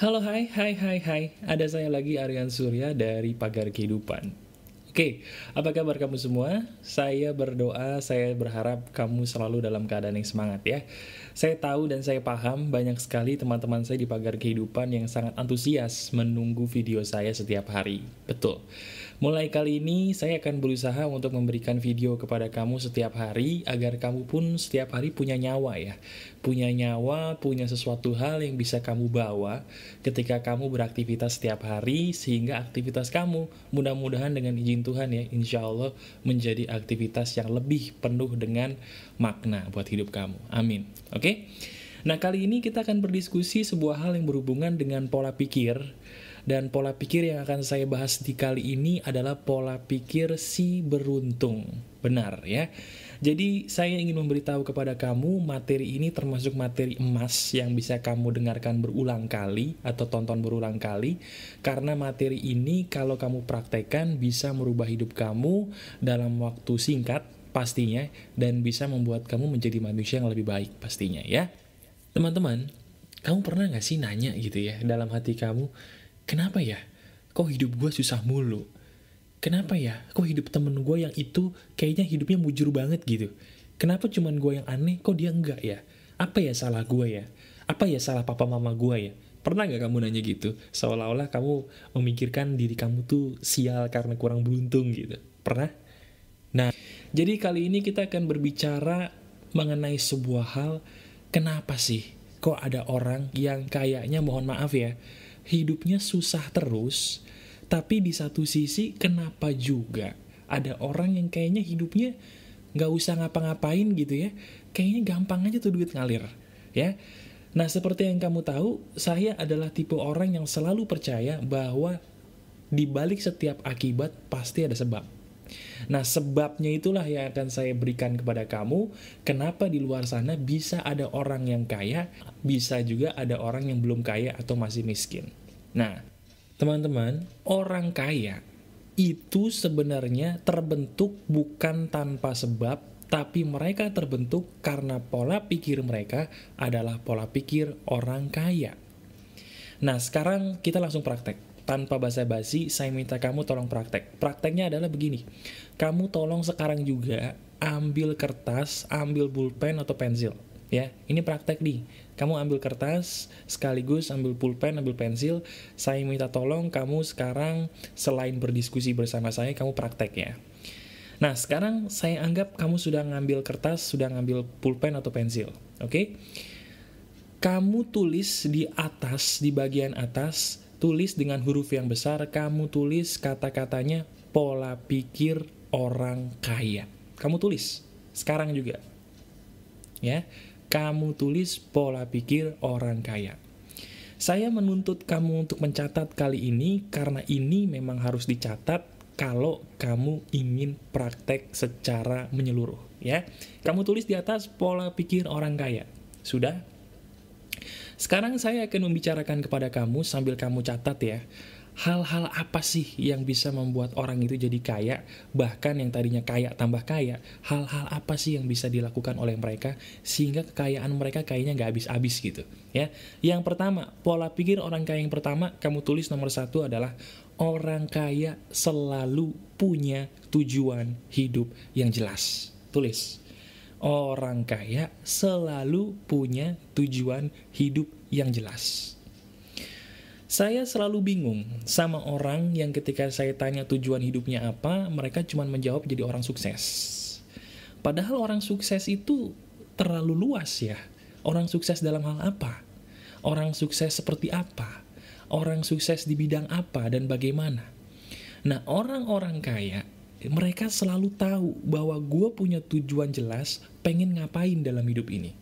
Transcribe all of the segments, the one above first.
Halo hai hai hai hai. Ada saya lagi Aryan Surya dari Pagar Kehidupan. Oke, apa kabar kamu semua? Saya berdoa, saya berharap kamu selalu dalam keadaan yang semangat ya. Saya tahu dan saya paham banyak sekali teman-teman saya di Pagar Kehidupan yang sangat antusias menunggu video saya setiap hari. Betul Mulai kali ini saya akan berusaha untuk memberikan video kepada kamu setiap hari agar kamu pun setiap hari punya nyawa ya. Punya nyawa, punya sesuatu hal yang bisa kamu bawa ketika kamu beraktivitas setiap hari sehingga aktivitas kamu mudah-mudahan dengan izin Tuhan ya insya Allah menjadi aktivitas yang lebih penuh dengan makna buat hidup kamu. Amin. Oke? Nah kali ini kita akan berdiskusi sebuah hal yang berhubungan dengan pola pikir dan pola pikir yang akan saya bahas di kali ini adalah pola pikir si beruntung. Benar ya. Jadi saya ingin memberitahu kepada kamu materi ini termasuk materi emas yang bisa kamu dengarkan berulang kali atau tonton berulang kali karena materi ini kalau kamu praktekkan bisa merubah hidup kamu dalam waktu singkat pastinya dan bisa membuat kamu menjadi manusia yang lebih baik pastinya ya. Teman-teman, kamu pernah gak sih nanya gitu ya dalam hati kamu, Kenapa ya? Kok hidup gue susah mulu? Kenapa ya? Kok hidup temen gue yang itu kayaknya hidupnya mujur banget gitu? Kenapa cuman gue yang aneh, kok dia enggak ya? Apa ya salah gue ya? Apa ya salah papa mama gue ya? Pernah gak kamu nanya gitu? Seolah-olah kamu memikirkan diri kamu tuh sial karena kurang beruntung gitu. Pernah? Nah, jadi kali ini kita akan berbicara mengenai sebuah hal, kenapa sih kok ada orang yang kayaknya mohon maaf ya, hidupnya susah terus, tapi di satu sisi kenapa juga ada orang yang kayaknya hidupnya nggak usah ngapa-ngapain gitu ya, kayaknya gampang aja tuh duit ngalir, ya. Nah, seperti yang kamu tahu, saya adalah tipe orang yang selalu percaya bahwa di balik setiap akibat pasti ada sebab. Nah, sebabnya itulah yang akan saya berikan kepada kamu. Kenapa di luar sana bisa ada orang yang kaya, bisa juga ada orang yang belum kaya atau masih miskin. Nah, teman-teman, orang kaya itu sebenarnya terbentuk bukan tanpa sebab, tapi mereka terbentuk karena pola pikir mereka adalah pola pikir orang kaya. Nah, sekarang kita langsung praktek. Tanpa basa-basi, saya minta kamu tolong praktek. Prakteknya adalah begini. Kamu tolong sekarang juga ambil kertas, ambil pulpen atau pensil. Ya, ini praktek nih kamu ambil kertas, sekaligus ambil pulpen, ambil pensil. Saya minta tolong kamu sekarang selain berdiskusi bersama saya, kamu praktek ya. Nah, sekarang saya anggap kamu sudah ngambil kertas, sudah ngambil pulpen atau pensil. Oke? Okay? Kamu tulis di atas, di bagian atas, tulis dengan huruf yang besar, kamu tulis kata-katanya pola pikir orang kaya. Kamu tulis sekarang juga. Ya kamu tulis pola pikir orang kaya. Saya menuntut kamu untuk mencatat kali ini karena ini memang harus dicatat kalau kamu ingin praktek secara menyeluruh ya. Kamu tulis di atas pola pikir orang kaya. Sudah? Sekarang saya akan membicarakan kepada kamu sambil kamu catat ya hal-hal apa sih yang bisa membuat orang itu jadi kaya, bahkan yang tadinya kaya tambah kaya, hal-hal apa sih yang bisa dilakukan oleh mereka sehingga kekayaan mereka kayaknya nggak habis-habis gitu, ya. Yang pertama, pola pikir orang kaya yang pertama, kamu tulis nomor satu adalah orang kaya selalu punya tujuan hidup yang jelas. Tulis. Orang kaya selalu punya tujuan hidup yang jelas. Saya selalu bingung sama orang yang ketika saya tanya tujuan hidupnya apa, mereka cuma menjawab jadi orang sukses. Padahal orang sukses itu terlalu luas ya. Orang sukses dalam hal apa? Orang sukses seperti apa? Orang sukses di bidang apa dan bagaimana? Nah, orang-orang kaya, mereka selalu tahu bahwa gue punya tujuan jelas pengen ngapain dalam hidup ini.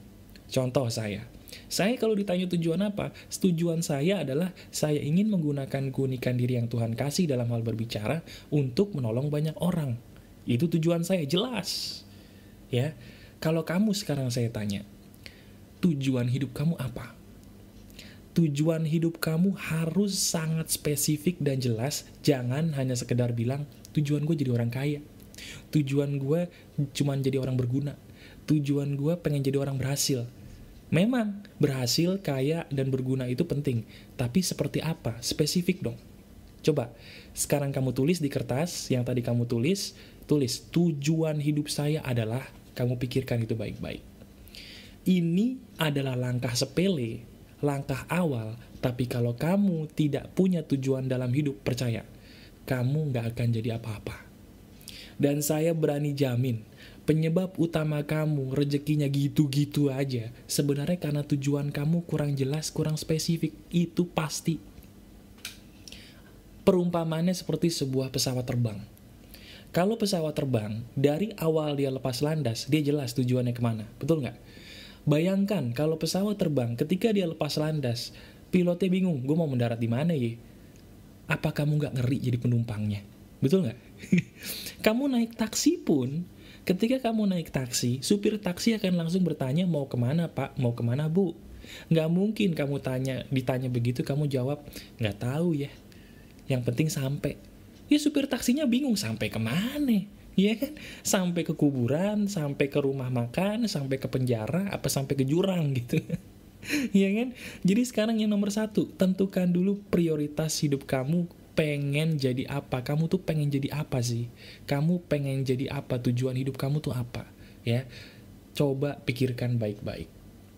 Contoh saya, saya kalau ditanya tujuan apa, tujuan saya adalah saya ingin menggunakan keunikan diri yang Tuhan kasih dalam hal berbicara untuk menolong banyak orang. Itu tujuan saya, jelas. Ya, kalau kamu sekarang saya tanya, tujuan hidup kamu apa? Tujuan hidup kamu harus sangat spesifik dan jelas, jangan hanya sekedar bilang, tujuan gue jadi orang kaya. Tujuan gue cuma jadi orang berguna. Tujuan gue pengen jadi orang berhasil Memang berhasil, kaya, dan berguna itu penting, tapi seperti apa? Spesifik dong. Coba, sekarang kamu tulis di kertas yang tadi kamu tulis, tulis tujuan hidup saya adalah kamu pikirkan itu baik-baik. Ini adalah langkah sepele, langkah awal, tapi kalau kamu tidak punya tujuan dalam hidup, percaya, kamu nggak akan jadi apa-apa. Dan saya berani jamin, penyebab utama kamu rezekinya gitu-gitu aja, sebenarnya karena tujuan kamu kurang jelas, kurang spesifik. Itu pasti. Perumpamannya seperti sebuah pesawat terbang. Kalau pesawat terbang, dari awal dia lepas landas, dia jelas tujuannya ke mana. Betul nggak? Bayangkan kalau pesawat terbang, ketika dia lepas landas, pilotnya bingung, gue mau mendarat di mana ya? Apa kamu nggak ngeri jadi penumpangnya? Betul nggak? kamu naik taksi pun, Ketika kamu naik taksi, supir taksi akan langsung bertanya mau ke mana pak, mau ke mana bu. Nggak mungkin kamu tanya, ditanya begitu kamu jawab, nggak tahu ya. Yang penting sampai. Ya supir taksinya bingung sampai ke mana, ya kan? Sampai ke kuburan, sampai ke rumah makan, sampai ke penjara, apa sampai ke jurang gitu. ya kan? Jadi sekarang yang nomor satu, tentukan dulu prioritas hidup kamu pengen jadi apa? Kamu tuh pengen jadi apa sih? Kamu pengen jadi apa? Tujuan hidup kamu tuh apa? Ya, coba pikirkan baik-baik.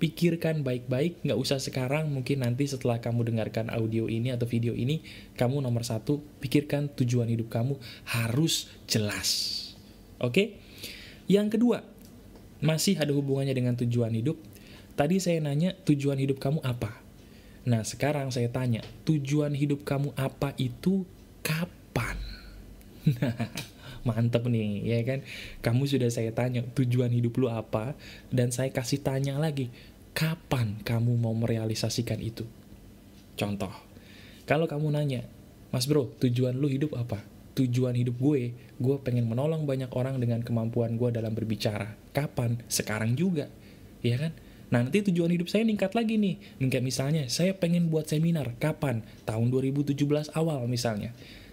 Pikirkan baik-baik, nggak usah sekarang, mungkin nanti setelah kamu dengarkan audio ini atau video ini, kamu nomor satu, pikirkan tujuan hidup kamu harus jelas. Oke? Yang kedua, masih ada hubungannya dengan tujuan hidup. Tadi saya nanya, tujuan hidup kamu apa? Nah, sekarang saya tanya, tujuan hidup kamu apa itu kapan? mantep nih, ya kan? Kamu sudah saya tanya, tujuan hidup lu apa? Dan saya kasih tanya lagi, kapan kamu mau merealisasikan itu? Contoh, kalau kamu nanya, Mas bro, tujuan lu hidup apa? Tujuan hidup gue, gue pengen menolong banyak orang dengan kemampuan gue dalam berbicara. Kapan? Sekarang juga, ya kan? Nah, nanti tujuan hidup saya ningkat lagi nih. Ningkat misalnya, saya pengen buat seminar. Kapan? Tahun 2017 awal misalnya.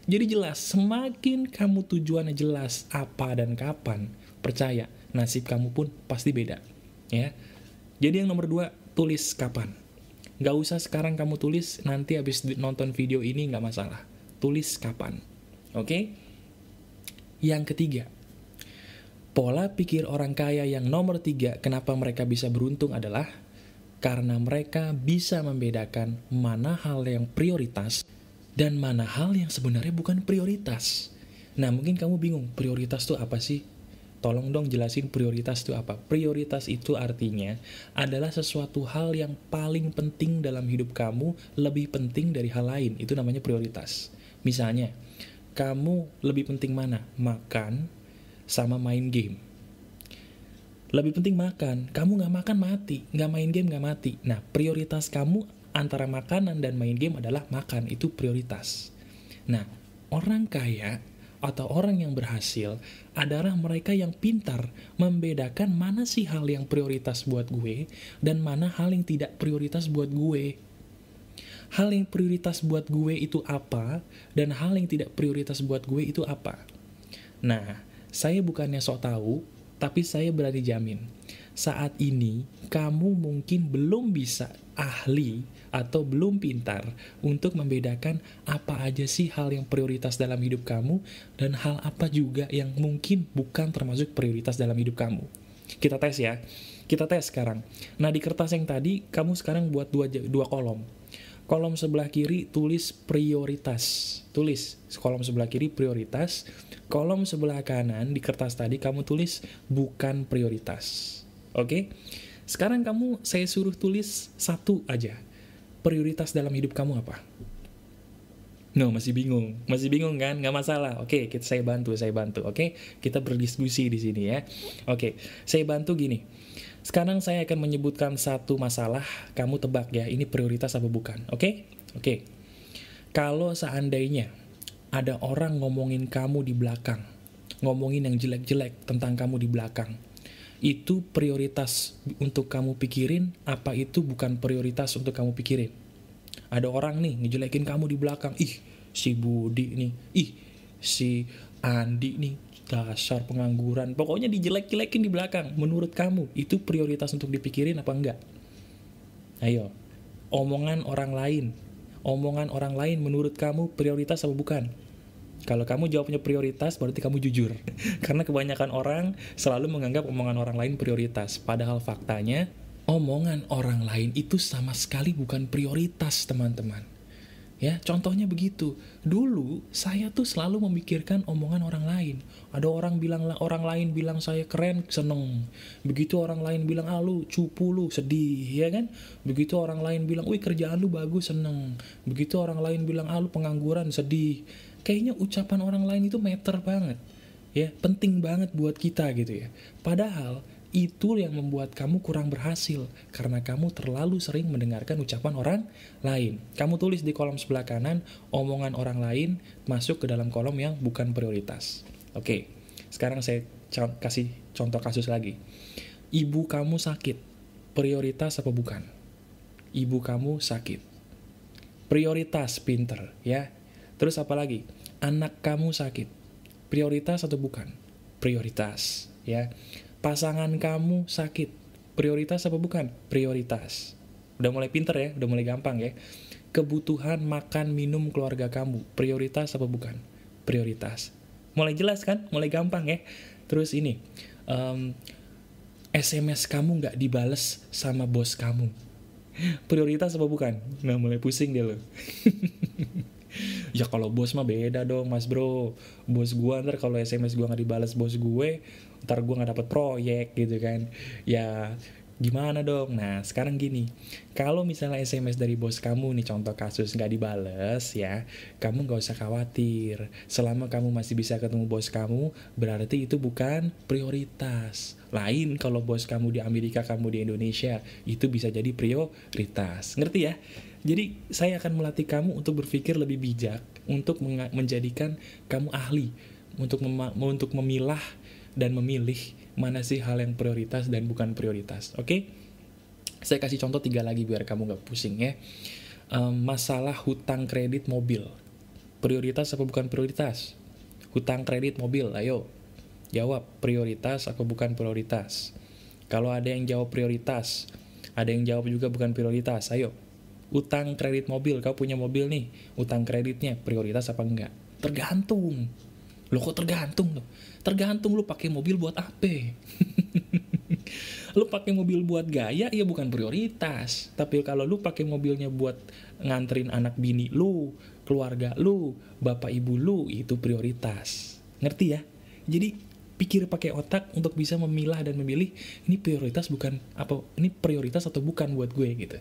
Jadi jelas, semakin kamu tujuannya jelas apa dan kapan, percaya, nasib kamu pun pasti beda. Ya. Jadi yang nomor dua, tulis kapan. Gak usah sekarang kamu tulis, nanti habis nonton video ini gak masalah. Tulis kapan. Oke? Okay? Yang ketiga, Pola pikir orang kaya yang nomor tiga, kenapa mereka bisa beruntung adalah karena mereka bisa membedakan mana hal yang prioritas dan mana hal yang sebenarnya bukan prioritas. Nah, mungkin kamu bingung, prioritas itu apa sih? Tolong dong jelasin prioritas itu apa. Prioritas itu artinya adalah sesuatu hal yang paling penting dalam hidup kamu, lebih penting dari hal lain. Itu namanya prioritas. Misalnya, kamu lebih penting mana? Makan, sama main game. Lebih penting makan. Kamu nggak makan mati, nggak main game nggak mati. Nah, prioritas kamu antara makanan dan main game adalah makan. Itu prioritas. Nah, orang kaya atau orang yang berhasil adalah mereka yang pintar membedakan mana sih hal yang prioritas buat gue dan mana hal yang tidak prioritas buat gue. Hal yang prioritas buat gue itu apa dan hal yang tidak prioritas buat gue itu apa. Nah, saya bukannya sok tahu, tapi saya berani jamin. Saat ini, kamu mungkin belum bisa ahli atau belum pintar untuk membedakan apa aja sih hal yang prioritas dalam hidup kamu dan hal apa juga yang mungkin bukan termasuk prioritas dalam hidup kamu. Kita tes ya. Kita tes sekarang. Nah, di kertas yang tadi, kamu sekarang buat dua, dua kolom kolom sebelah kiri tulis prioritas. Tulis kolom sebelah kiri prioritas, kolom sebelah kanan di kertas tadi kamu tulis bukan prioritas. Oke? Sekarang kamu saya suruh tulis satu aja. Prioritas dalam hidup kamu apa? No, masih bingung. Masih bingung kan? Nggak masalah. Oke, kita saya bantu, saya bantu. Oke, kita berdiskusi di sini ya. Oke, saya bantu gini sekarang saya akan menyebutkan satu masalah, kamu tebak ya, ini prioritas apa bukan, oke? Okay? Oke. Okay. Kalau seandainya ada orang ngomongin kamu di belakang, ngomongin yang jelek-jelek tentang kamu di belakang, itu prioritas untuk kamu pikirin, apa itu bukan prioritas untuk kamu pikirin? Ada orang nih ngejelekin kamu di belakang, ih si Budi nih, ih si Andi nih, dasar pengangguran. Pokoknya dijelek-jelekin di belakang. Menurut kamu, itu prioritas untuk dipikirin apa enggak? Ayo, omongan orang lain. Omongan orang lain menurut kamu prioritas apa bukan? Kalau kamu jawabnya prioritas, berarti kamu jujur. Karena kebanyakan orang selalu menganggap omongan orang lain prioritas. Padahal faktanya, omongan orang lain itu sama sekali bukan prioritas, teman-teman. Ya, contohnya begitu. Dulu saya tuh selalu memikirkan omongan orang lain. Ada orang bilang orang lain bilang saya keren, seneng. Begitu orang lain bilang ah lu cupu lu, sedih, ya kan? Begitu orang lain bilang, "Wih, kerjaan lu bagus, seneng." Begitu orang lain bilang, "Ah lu pengangguran, sedih." Kayaknya ucapan orang lain itu meter banget. Ya, penting banget buat kita gitu ya. Padahal itu yang membuat kamu kurang berhasil karena kamu terlalu sering mendengarkan ucapan orang lain. Kamu tulis di kolom sebelah kanan omongan orang lain masuk ke dalam kolom yang bukan prioritas. Oke, sekarang saya kasih contoh kasus lagi. Ibu kamu sakit, prioritas apa bukan? Ibu kamu sakit. Prioritas pinter, ya. Terus apa lagi? Anak kamu sakit. Prioritas atau bukan? Prioritas, ya pasangan kamu sakit. Prioritas apa bukan? Prioritas. Udah mulai pinter ya, udah mulai gampang ya. Kebutuhan makan minum keluarga kamu, prioritas apa bukan? Prioritas. Mulai jelas kan? Mulai gampang ya. Terus ini, um, SMS kamu nggak dibales sama bos kamu. Prioritas apa bukan? Nah mulai pusing dia loh. ya kalau bos mah beda dong mas bro bos gua ntar kalau sms gua nggak dibalas bos gue ntar gua nggak dapet proyek gitu kan ya gimana dong? Nah sekarang gini, kalau misalnya SMS dari bos kamu nih contoh kasus nggak dibales ya, kamu nggak usah khawatir. Selama kamu masih bisa ketemu bos kamu, berarti itu bukan prioritas. Lain kalau bos kamu di Amerika, kamu di Indonesia, itu bisa jadi prioritas. Ngerti ya? Jadi saya akan melatih kamu untuk berpikir lebih bijak, untuk menjadikan kamu ahli, untuk mem untuk memilah dan memilih mana sih hal yang prioritas dan bukan prioritas. Oke? Okay? Saya kasih contoh tiga lagi biar kamu gak pusing ya. Um, masalah hutang kredit mobil. Prioritas apa bukan prioritas? Hutang kredit mobil, ayo. Jawab, prioritas apa bukan prioritas? Kalau ada yang jawab prioritas, ada yang jawab juga bukan prioritas, ayo utang kredit mobil, kau punya mobil nih, utang kreditnya prioritas apa enggak? Tergantung. Lo kok tergantung lo? Tergantung lo pakai mobil buat apa? lo pakai mobil buat gaya ya bukan prioritas. Tapi kalau lo pakai mobilnya buat nganterin anak bini lu, keluarga lu, bapak ibu lu itu prioritas. Ngerti ya? Jadi pikir pakai otak untuk bisa memilah dan memilih ini prioritas bukan apa ini prioritas atau bukan buat gue gitu.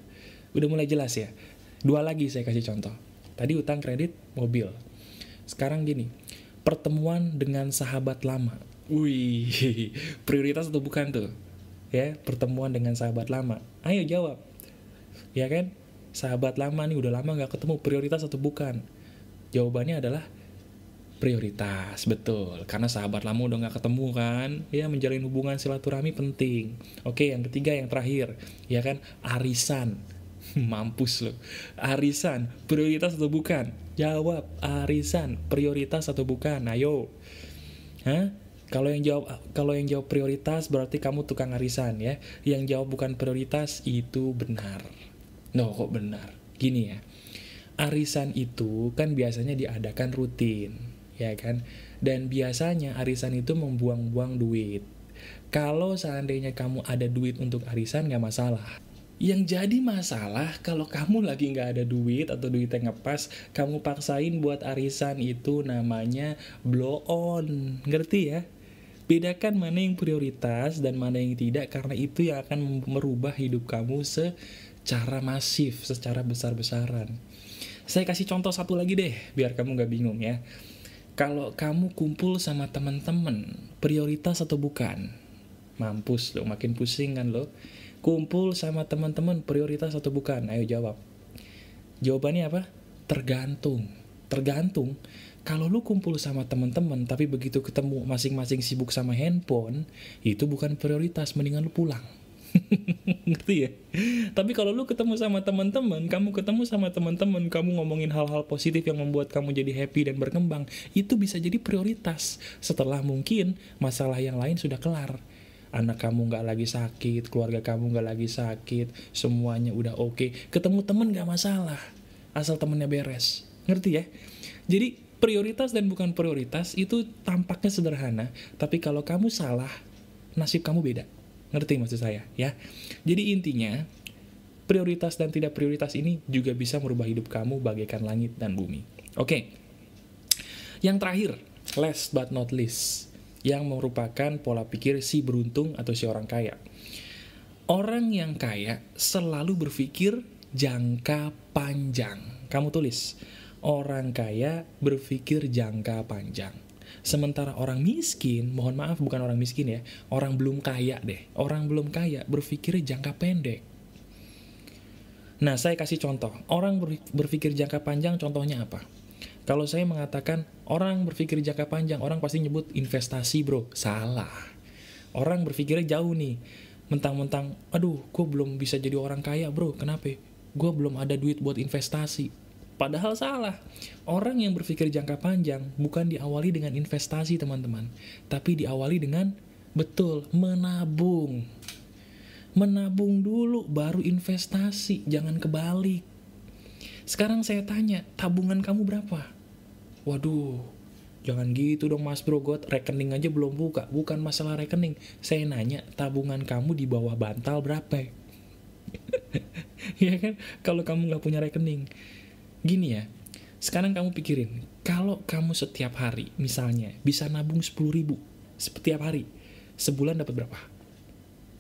Udah mulai jelas ya. Dua lagi saya kasih contoh. Tadi utang kredit mobil. Sekarang gini, pertemuan dengan sahabat lama. Wih, prioritas atau bukan tuh? Ya, pertemuan dengan sahabat lama. Ayo jawab. Ya kan? Sahabat lama nih udah lama gak ketemu, prioritas atau bukan? Jawabannya adalah prioritas, betul. Karena sahabat lama udah gak ketemu kan, ya menjalin hubungan silaturahmi penting. Oke, yang ketiga, yang terakhir, ya kan, arisan. Mampus loh. Arisan, prioritas atau bukan? Jawab, arisan, prioritas atau bukan? Ayo. Hah? Kalau yang jawab kalau yang jawab prioritas berarti kamu tukang arisan ya. Yang jawab bukan prioritas itu benar. No, kok benar? Gini ya. Arisan itu kan biasanya diadakan rutin, ya kan? Dan biasanya arisan itu membuang-buang duit. Kalau seandainya kamu ada duit untuk arisan nggak masalah. Yang jadi masalah kalau kamu lagi nggak ada duit atau duit yang ngepas, kamu paksain buat arisan itu namanya blow on. Ngerti ya? Bedakan mana yang prioritas dan mana yang tidak karena itu yang akan merubah hidup kamu secara masif, secara besar-besaran. Saya kasih contoh satu lagi deh, biar kamu nggak bingung ya. Kalau kamu kumpul sama teman-teman, prioritas atau bukan? Mampus lo, makin pusing kan lo kumpul sama teman-teman prioritas atau bukan? Ayo jawab. Jawabannya apa? Tergantung. Tergantung. Kalau lu kumpul sama teman-teman tapi begitu ketemu masing-masing sibuk sama handphone, itu bukan prioritas, mendingan lu pulang. Ngerti ya? Tapi kalau lu ketemu sama teman-teman, kamu ketemu sama teman-teman, kamu ngomongin hal-hal positif yang membuat kamu jadi happy dan berkembang, itu bisa jadi prioritas. Setelah mungkin masalah yang lain sudah kelar. Anak kamu nggak lagi sakit, keluarga kamu nggak lagi sakit, semuanya udah oke, okay. ketemu temen nggak masalah, asal temennya beres, ngerti ya? Jadi prioritas dan bukan prioritas itu tampaknya sederhana, tapi kalau kamu salah, nasib kamu beda. Ngerti maksud saya ya? Jadi intinya, prioritas dan tidak prioritas ini juga bisa merubah hidup kamu bagaikan langit dan bumi. Oke, yang terakhir, last but not least, yang merupakan pola pikir si beruntung atau si orang kaya. Orang yang kaya selalu berpikir jangka panjang. Kamu tulis, orang kaya berpikir jangka panjang. Sementara orang miskin, mohon maaf bukan orang miskin ya, orang belum kaya deh. Orang belum kaya berpikir jangka pendek. Nah, saya kasih contoh. Orang berpikir jangka panjang contohnya apa? Kalau saya mengatakan orang berpikir jangka panjang, orang pasti nyebut investasi bro. Salah. Orang berpikirnya jauh nih. Mentang-mentang, aduh, gue belum bisa jadi orang kaya bro. Kenapa? Gue belum ada duit buat investasi. Padahal salah. Orang yang berpikir jangka panjang bukan diawali dengan investasi teman-teman. Tapi diawali dengan, betul, menabung. Menabung dulu baru investasi, jangan kebalik. Sekarang saya tanya, tabungan kamu berapa? Waduh, jangan gitu dong mas bro, gue rekening aja belum buka. Bukan masalah rekening, saya nanya tabungan kamu di bawah bantal berapa? ya kan, kalau kamu nggak punya rekening. Gini ya, sekarang kamu pikirin, kalau kamu setiap hari, misalnya, bisa nabung 10 ribu setiap hari, sebulan dapat berapa?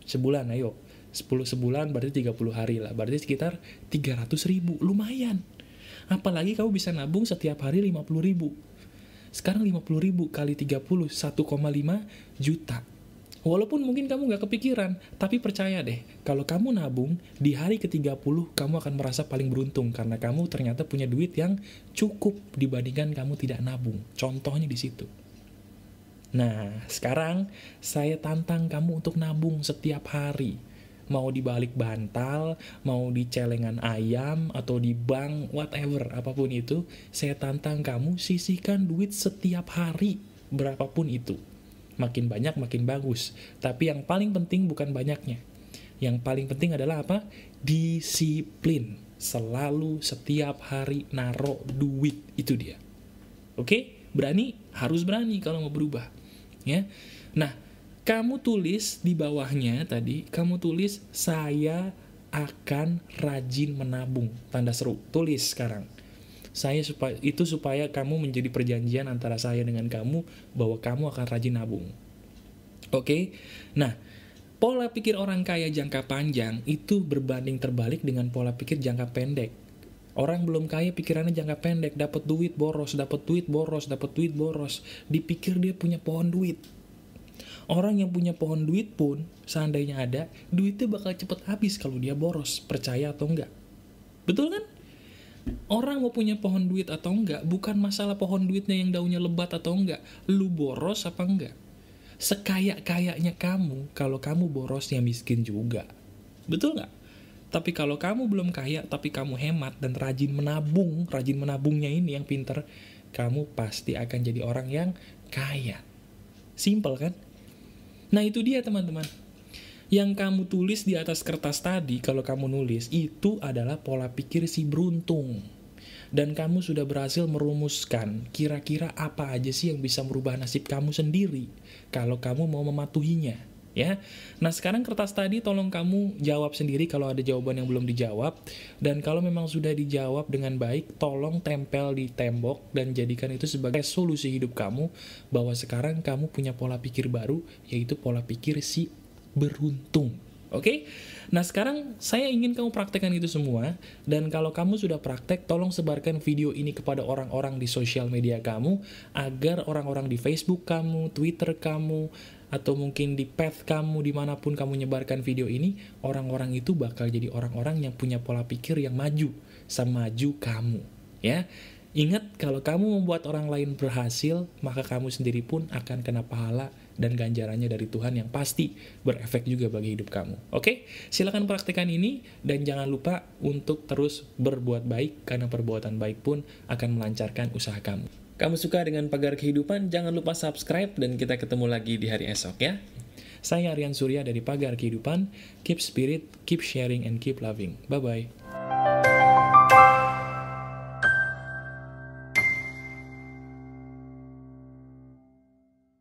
Sebulan, ayo. 10 sebulan berarti 30 hari lah, berarti sekitar 300 ribu, lumayan Apalagi kamu bisa nabung setiap hari 50 ribu. Sekarang 50 ribu kali 30, 1,5 juta. Walaupun mungkin kamu nggak kepikiran, tapi percaya deh, kalau kamu nabung, di hari ke-30 kamu akan merasa paling beruntung karena kamu ternyata punya duit yang cukup dibandingkan kamu tidak nabung. Contohnya di situ. Nah, sekarang saya tantang kamu untuk nabung setiap hari mau di balik bantal, mau di celengan ayam, atau di bank, whatever, apa pun itu, saya tantang kamu sisihkan duit setiap hari, berapapun itu. Makin banyak, makin bagus. Tapi yang paling penting bukan banyaknya. Yang paling penting adalah apa? Disiplin. Selalu setiap hari naro duit, itu dia. Oke? Berani? Harus berani kalau mau berubah. Ya. Nah, kamu tulis di bawahnya tadi, kamu tulis saya akan rajin menabung. Tanda seru. Tulis sekarang. Saya supaya itu supaya kamu menjadi perjanjian antara saya dengan kamu bahwa kamu akan rajin nabung. Oke? Okay? Nah, pola pikir orang kaya jangka panjang itu berbanding terbalik dengan pola pikir jangka pendek. Orang belum kaya pikirannya jangka pendek, dapat duit boros, dapat duit boros, dapat duit boros. Dipikir dia punya pohon duit Orang yang punya pohon duit pun, seandainya ada, duitnya bakal cepet habis kalau dia boros, percaya atau enggak. Betul kan? Orang mau punya pohon duit atau enggak, bukan masalah pohon duitnya yang daunnya lebat atau enggak. Lu boros apa enggak? Sekaya-kayanya kamu, kalau kamu boros ya miskin juga. Betul nggak? Tapi kalau kamu belum kaya, tapi kamu hemat dan rajin menabung, rajin menabungnya ini yang pinter, kamu pasti akan jadi orang yang kaya. Simple kan? Nah itu dia teman-teman. Yang kamu tulis di atas kertas tadi, kalau kamu nulis, itu adalah pola pikir si beruntung. Dan kamu sudah berhasil merumuskan kira-kira apa aja sih yang bisa merubah nasib kamu sendiri kalau kamu mau mematuhinya. Ya, nah sekarang kertas tadi tolong kamu jawab sendiri kalau ada jawaban yang belum dijawab dan kalau memang sudah dijawab dengan baik, tolong tempel di tembok dan jadikan itu sebagai solusi hidup kamu bahwa sekarang kamu punya pola pikir baru yaitu pola pikir si beruntung. Oke? Okay? Nah sekarang saya ingin kamu praktekkan itu semua Dan kalau kamu sudah praktek Tolong sebarkan video ini kepada orang-orang di sosial media kamu Agar orang-orang di Facebook kamu, Twitter kamu atau mungkin di path kamu di mana pun kamu nyebarkan video ini orang-orang itu bakal jadi orang-orang yang punya pola pikir yang maju sama maju kamu ya. Ingat kalau kamu membuat orang lain berhasil maka kamu sendiri pun akan kena pahala dan ganjarannya dari Tuhan yang pasti berefek juga bagi hidup kamu oke? Silahkan praktekkan ini dan jangan lupa untuk terus berbuat baik karena perbuatan baik pun akan melancarkan usaha kamu kamu suka dengan pagar kehidupan, jangan lupa subscribe dan kita ketemu lagi di hari esok ya. Saya Aryan Surya dari Pagar Kehidupan. Keep spirit, keep sharing, and keep loving. Bye-bye.